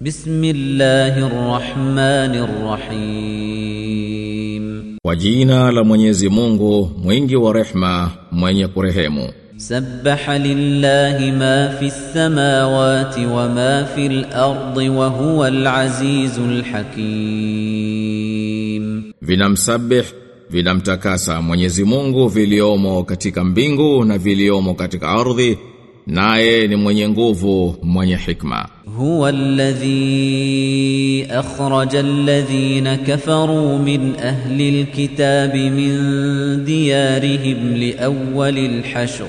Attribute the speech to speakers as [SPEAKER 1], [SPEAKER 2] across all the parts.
[SPEAKER 1] بسم الله الرحمن الرحيم
[SPEAKER 2] Kwa jina la Mwenyezi Mungu mwingi wa rehma mwenye kurehemu
[SPEAKER 1] سبح لله ما في السماوات وما في الأرض وهو العزيز الحكيم
[SPEAKER 2] vinamsabih vinamtakasa Mwenyezi Mungu viliomo katika mbingu na viliomo katika ardhi naye ni mwenye nguvu mwenye hikma
[SPEAKER 1] huwa alladhi akhraja alladhina kafaru min ahli alkitabi min diyarihim liawwali alhashr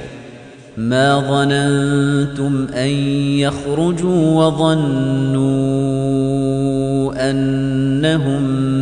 [SPEAKER 1] ما ظننتم أن يخرجوا وظنوا أنهم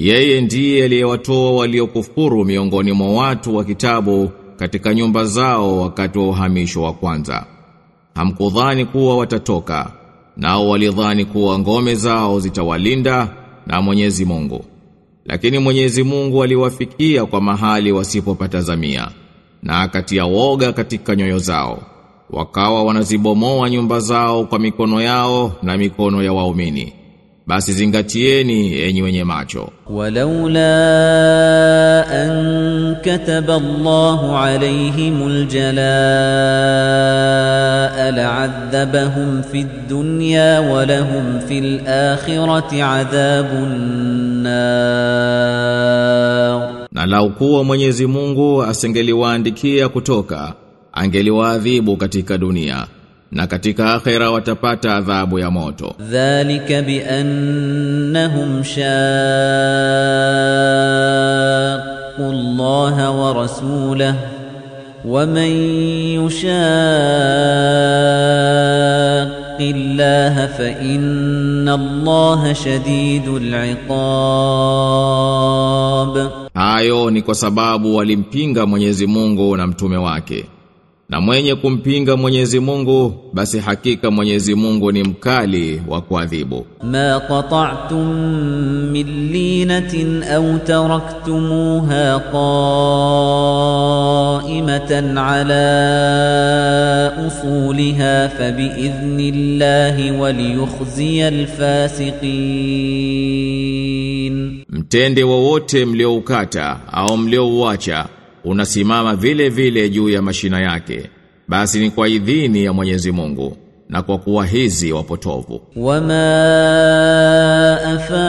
[SPEAKER 2] Yeye ndiye aliyewatoa waliokufuru miongoni mwa watu wa kitabu katika nyumba zao wakati wa uhamisho wa kwanza. Hamkudhani kuwa watatoka, nao walidhani kuwa ngome zao zitawalinda na Mwenyezi Mungu. Lakini Mwenyezi Mungu aliwafikia kwa mahali wasipopatazamia na akatia woga katika nyoyo zao. Wakawa wanazibomoa nyumba zao kwa mikono yao na mikono ya waumini basi zingatieni enyi wenye macho.
[SPEAKER 1] walaula an kataba Allahu alayhimul jalaa la'adhabahum fi dunya wa lahum fil akhirati adhabun nar,
[SPEAKER 2] na lau kuwa Mwenyezi Mungu asingeliwaandikia kutoka angeliwaadhibu katika dunia na katika akhera watapata adhabu ya moto.
[SPEAKER 1] Dhalika bi annahum shaqullaha wa rasulahu waman yushaqi llaha fa inna allaha shadidul iqab.
[SPEAKER 2] Hayo ni kwa sababu walimpinga Mwenyezi Mungu na mtume wake. Na mwenye kumpinga Mwenyezi Mungu basi hakika Mwenyezi Mungu ni mkali wa kuadhibu.
[SPEAKER 1] Ma qata'tum min linatin aw taraktumuha qa'imatan ala usuliha fabi idhnillahi waliyukhziyal fasiqin.
[SPEAKER 2] Mtende wowote mlioukata au mliouacha unasimama vile vile juu ya mashina yake basi ni kwa idhini ya Mwenyezi Mungu na kwa kuwa hizi wapotovu.
[SPEAKER 1] Wama afa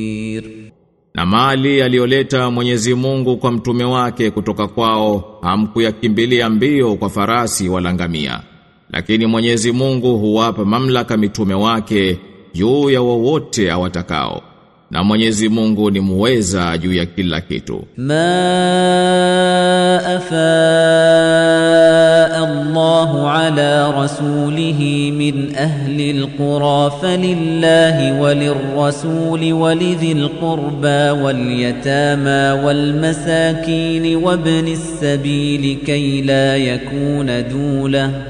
[SPEAKER 2] Na mali aliyoleta Mwenyezi Mungu kwa mtume wake kutoka kwao hamkuyakimbilia mbio kwa farasi wala ngamia. Lakini Mwenyezi Mungu huwapa mamlaka mitume wake juu ya wowote awatakao. Na Mwenyezi Mungu ni muweza juu ya kila kitu.
[SPEAKER 1] ما أفاء الله على رسوله من أهل القرى فلله وللرسول ولذي القربى واليتامى والمساكين وابن السبيل كي لا يكون دولة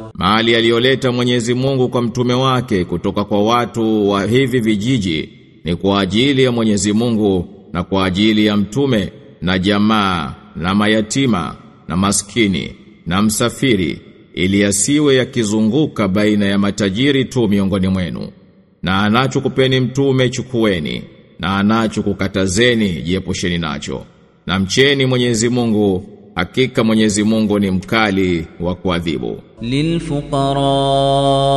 [SPEAKER 2] Mali aliyoleta Mwenyezi Mungu kwa mtume wake kutoka kwa watu wa hivi vijiji ni kwa ajili ya Mwenyezi Mungu na kwa ajili ya mtume na jamaa na mayatima na maskini na msafiri ili asiwe yakizunguka baina ya matajiri tu miongoni mwenu. Na anachokupeni mtume chukueni na anachokukatazeni jiepusheni nacho. Na mcheni Mwenyezi Mungu hakika Mwenyezi Mungu ni mkali wa kuadhibu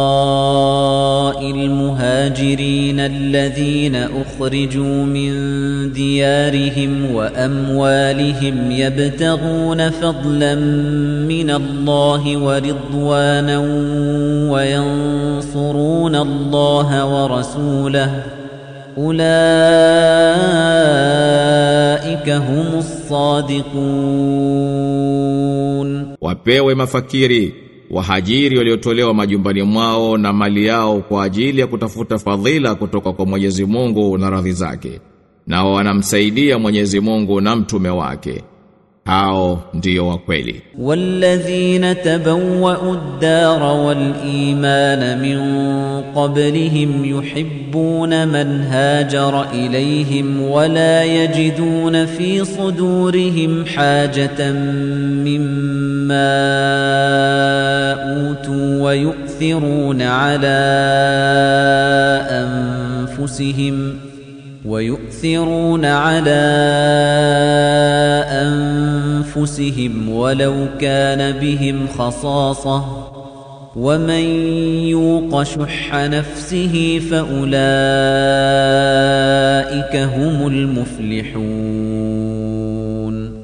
[SPEAKER 1] للفقراء المهاجرين الذين أخرجوا من ديارهم وأموالهم يبتغون فضلا من الله ورضوانا وينصرون الله ورسوله ulaika humu sadiqun.
[SPEAKER 2] Wapewe mafakiri wahajiri waliotolewa majumbani mwao na mali yao kwa ajili ya kutafuta fadhila kutoka kwa Mwenyezi Mungu na radhi zake. Na wanamsaidia Mwenyezi Mungu na mtume wake. hao ndio wa kweli.
[SPEAKER 1] Walladhina tabawwa'u ad-dara wal-imana min qablihim yuhibbuna man hajara ilayhim wa la yajiduna fi sudurihim hajatan mimma utu wa yu'thiruna ala anfusihim wa ويؤثرون ala anfusihim ولو كان بهم خصاصة ومن يوق شح نفسه فأولئك هم المفلحون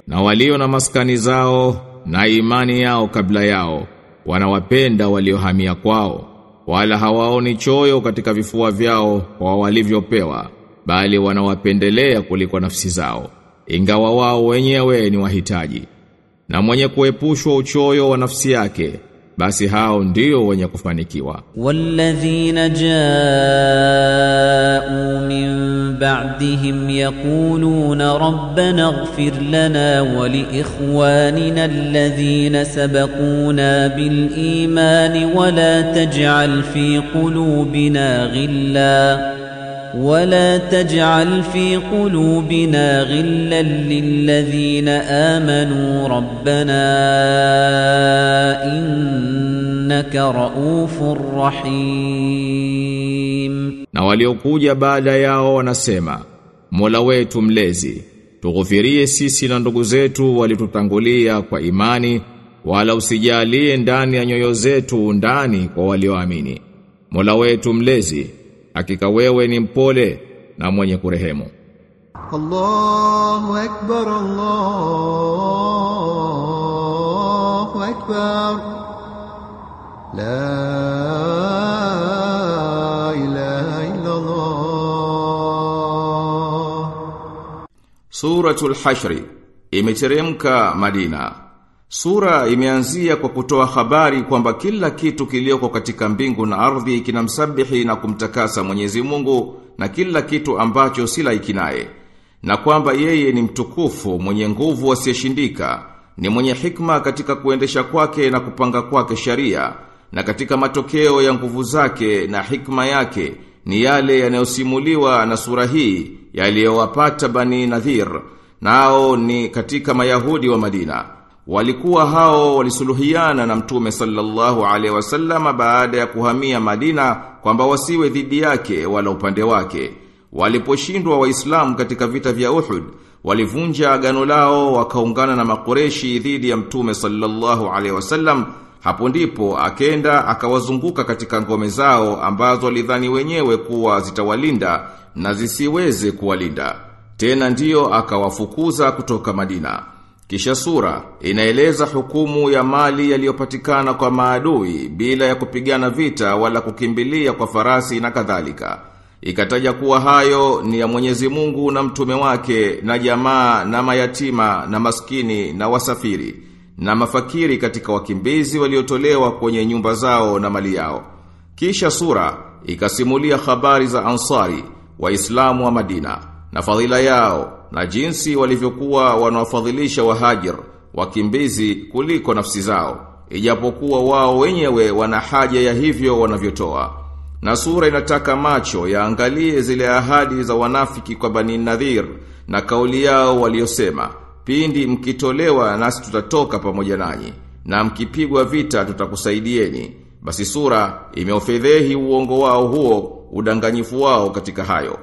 [SPEAKER 2] na walio na maskani zao na imani yao kabla yao wanawapenda waliohamia kwao wala hawaoni choyo katika vifua vyao kwa walivyopewa bali wanawapendelea kuliko nafsi zao ingawa wao wenyewe ni wahitaji na mwenye kuepushwa uchoyo wa nafsi yake basi hao ndio wenye kufanikiwa.
[SPEAKER 1] Walladhina jaa min ba'dihim yaquluna rabbana ighfir lana wa li ikhwanina alladhina sabaquna bil imani wa la taj'al fi qulubina ghillan ولا تجعل في قلوبنا غلا للذين آمنوا ربنا إنك رؤوف رحيم
[SPEAKER 2] na waliokuja baada yao wanasema Mola wetu mlezi tughufirie sisi na ndugu zetu walitutangulia kwa imani wala usijalie ndani ya nyoyo zetu ndani kwa walioamini Mola wetu mlezi hakika wewe ni mpole na mwenye kurehemu.
[SPEAKER 3] Allahu akbar, Allahu akbar. La ilaha illa Allah.
[SPEAKER 2] Suratul Hashr imeteremka Madina. Sura imeanzia kwa kutoa habari kwamba kila kitu kilioko katika mbingu na ardhi kinamsabihi na kumtakasa Mwenyezi Mungu na kila kitu ambacho sila ikinaye. Na kwamba yeye ni mtukufu, mwenye nguvu asiyeshindika, ni mwenye hikma katika kuendesha kwake na kupanga kwake sharia, na katika matokeo ya nguvu zake na hikma yake ni yale yanayosimuliwa na sura hii yaliyowapata Bani Nadhir nao ni katika Mayahudi wa Madina walikuwa hao walisuluhiana na Mtume sallallahu alaihi wasallam baada ya kuhamia Madina kwamba wasiwe dhidi yake wala upande wake waliposhindwa waislamu katika vita vya Uhud walivunja agano lao wakaungana na makureshi dhidi ya Mtume sallallahu alaihi wasallam hapo ndipo akenda akawazunguka katika ngome zao ambazo walidhani wenyewe kuwa zitawalinda na zisiweze kuwalinda. Tena ndiyo akawafukuza kutoka Madina. Kisha sura inaeleza hukumu ya mali yaliyopatikana kwa maadui bila ya kupigana vita wala kukimbilia kwa farasi na kadhalika. Ikataja kuwa hayo ni ya Mwenyezi Mungu na mtume wake na jamaa na mayatima na maskini na wasafiri na mafakiri katika wakimbizi waliotolewa kwenye nyumba zao na mali yao. Kisha sura ikasimulia habari za Ansari, Waislamu wa Madina, na fadhila yao na jinsi walivyokuwa wanawafadhilisha wahajir, wakimbizi kuliko nafsi zao, ijapokuwa wao wenyewe wana haja ya hivyo wanavyotoa. Na sura inataka macho yaangalie zile ahadi za wanafiki kwa Bani Nadhir
[SPEAKER 4] na kauli yao waliosema pindi mkitolewa nasi tutatoka pamoja nanyi na mkipigwa vita tutakusaidieni basi sura imeofedhehi uongo wao huo udanganyifu wao katika hayo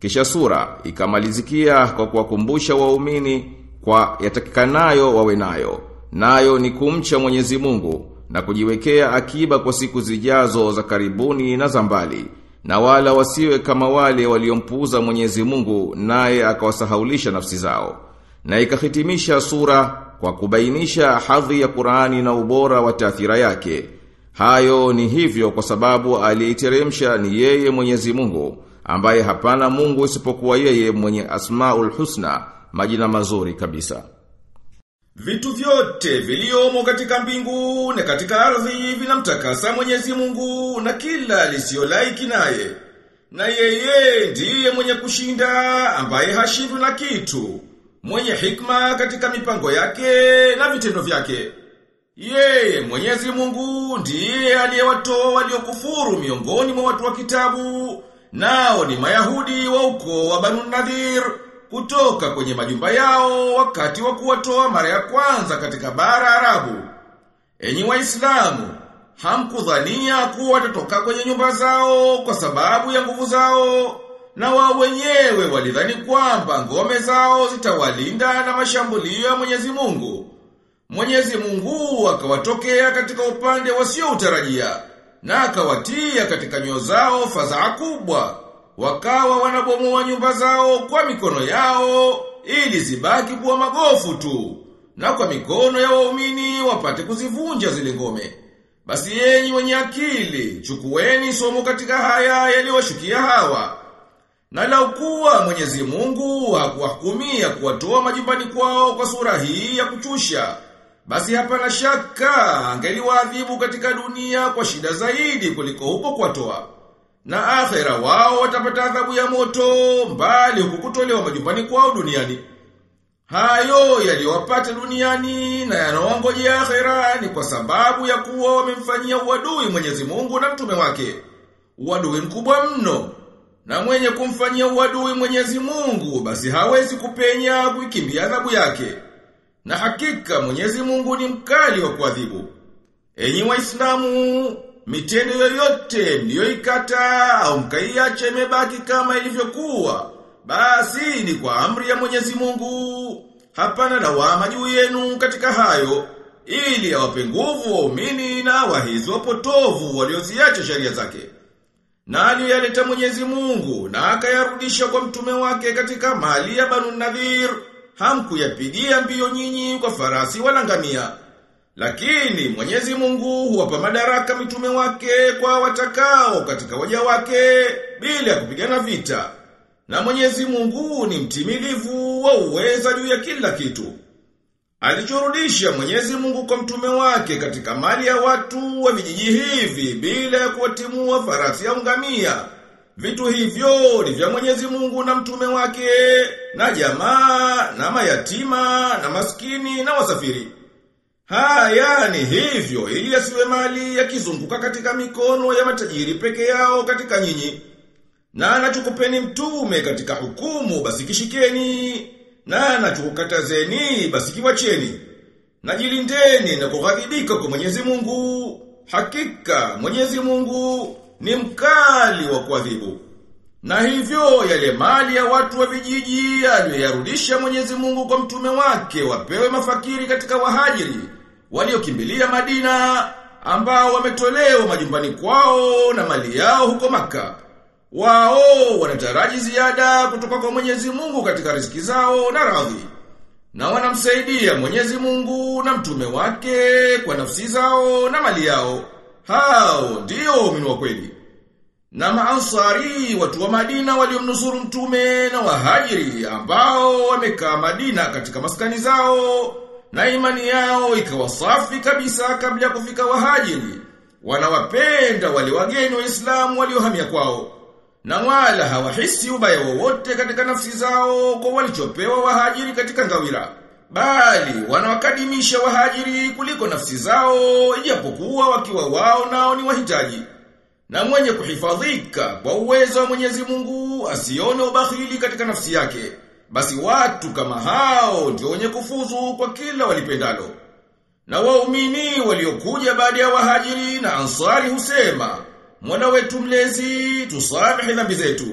[SPEAKER 4] kisha sura ikamalizikia kwa kuwakumbusha waumini kwa yatakikanayo wawe nayo nayo ni kumcha Mwenyezi Mungu na kujiwekea akiba kwa siku zijazo za karibuni na za mbali na wala wasiwe kama wale waliompuuza Mwenyezi Mungu naye akawasahaulisha nafsi zao. Na ikahitimisha sura kwa kubainisha hadhi ya Qur'ani na ubora wa taathira yake. Hayo ni hivyo kwa sababu aliiteremsha ni yeye Mwenyezi Mungu ambaye hapana Mungu isipokuwa yeye mwenye Asmaul Husna majina mazuri kabisa
[SPEAKER 2] Vitu vyote viliomo katika mbingu na katika ardhi vinamtakasa Mwenyezi Mungu na kila lisiyolaiki naye. Na yeye ndiye mwenye kushinda ambaye hashindwi na kitu, mwenye hikma katika mipango yake na vitendo vyake. Yeye Mwenyezi Mungu ndiye aliyewatoa waliokufuru miongoni mwa watu wa kitabu, nao ni Mayahudi wa ukoo wa Banu Nadhir kutoka kwenye majumba yao wakati wa kuwatoa mara ya kwanza katika bara Arabu. Enyi Waislamu, hamkudhania kuwa watatoka kwenye nyumba zao kwa sababu ya nguvu zao, na wao wenyewe walidhani kwamba ngome zao zitawalinda na mashambulio ya Mwenyezi Mungu. Mwenyezi Mungu akawatokea katika upande wasioutarajia na akawatia katika nyoyo zao fadhaa kubwa. Wakawa wanabomoa nyumba zao kwa mikono yao ili zibaki kuwa magofu tu na kwa mikono ya waumini wapate kuzivunja zile ngome. Basi yenyi wenye akili chukueni somo katika haya yaliyowashukia hawa. Na lau kuwa Mwenyezi Mungu hakuwahukumia kuwatoa majumbani kwao kwa sura hii ya kuchusha basi hapana shaka angeliwaadhibu katika dunia kwa shida zaidi kuliko huko kwa toa. na akhera wao watapata adhabu ya moto mbali huku kutolewa majumbani kwao duniani. Hayo yaliwapata duniani na yanawangojea akhera ni kwa sababu ya kuwa wamemfanyia uadui Mwenyezi Mungu na mtume wake. Uadui mkubwa mno. Na mwenye kumfanyia uadui Mwenyezi Mungu basi hawezi kupenya kuikimbia adhabu yake. Na hakika Mwenyezi Mungu ni mkali wa kuadhibu. Enyi Waislamu, mitendo yoyote mliyoikata au mkaiacha imebaki kama ilivyokuwa, basi ni kwa amri ya Mwenyezi Mungu. Hapana lawama juu yenu katika hayo, ili awape nguvu waumini na wahizi wapotovu walioziacha sheria zake. Na aliyoyaleta Mwenyezi Mungu na akayarudisha kwa mtume wake katika mali ya Banu Nadhir, hamkuyapigia mbio nyinyi kwa farasi wala ngamia. Lakini Mwenyezi Mungu huwapa madaraka mitume wake kwa watakao katika waja wake bila kupigana vita. Na Mwenyezi Mungu ni mtimilivu wa uweza juu ya kila kitu. Alichorudisha Mwenyezi Mungu kwa mtume wake katika mali ya watu wa vijiji hivi bila ya kuwatimua farasi au ngamia. Vitu hivyo ni vya Mwenyezi Mungu na mtume wake na jamaa na mayatima na maskini na wasafiri. Haya ni hivyo ili asiwe mali yakizunguka katika mikono ya matajiri peke yao katika nyinyi. Na anachukupeni mtume katika hukumu basi kishikeni. Na anachukukatazeni basi kiwacheni. Najilindeni na kughadhibika kwa Mwenyezi Mungu. Hakika Mwenyezi Mungu ni mkali wa kuadhibu. Na hivyo yale mali ya watu wa vijiji aliyoyarudisha Mwenyezi Mungu kwa mtume wake wapewe mafakiri katika wahajiri waliokimbilia Madina ambao wametolewa majumbani kwao na mali yao huko maka. Wao wanataraji ziada kutoka kwa Mwenyezi Mungu katika riziki zao na radhi. Na wanamsaidia Mwenyezi Mungu na mtume wake kwa nafsi zao na mali yao. Hao ndio waumini wa kweli. Na maansari watu wa Madina waliomnusuru mtume na wahajiri ambao wamekaa Madina katika maskani zao na imani yao ikawa safi kabisa kabla ya kufika wahajiri. Wanawapenda wale wageni wa Islamu waliohamia kwao. Na wala hawahisi ubaya wowote katika nafsi zao kwa walichopewa wahajiri katika ngawira. Bali wanawakadimisha wahajiri kuliko nafsi zao ijapokuwa wakiwa wao nao ni wahitaji. Na mwenye kuhifadhika kwa uwezo wa Mwenyezi Mungu asione ubakhili katika nafsi yake. basi watu kama hao ndio wenye kufuzu kwa kila walipendalo. Na waumini waliokuja baada ya wahajiri na ansari husema, mwana wetu mlezi, tusamehe dhambi zetu.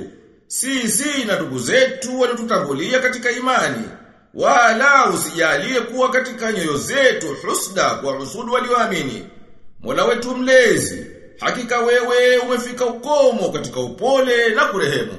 [SPEAKER 2] Sisi na ndugu zetu waliotutangulia katika imani. Wala usijalie kuwa katika nyoyo zetu husda kwa husudu walioamini. Mola wetu mlezi, hakika wewe umefika ukomo katika upole na kurehemu.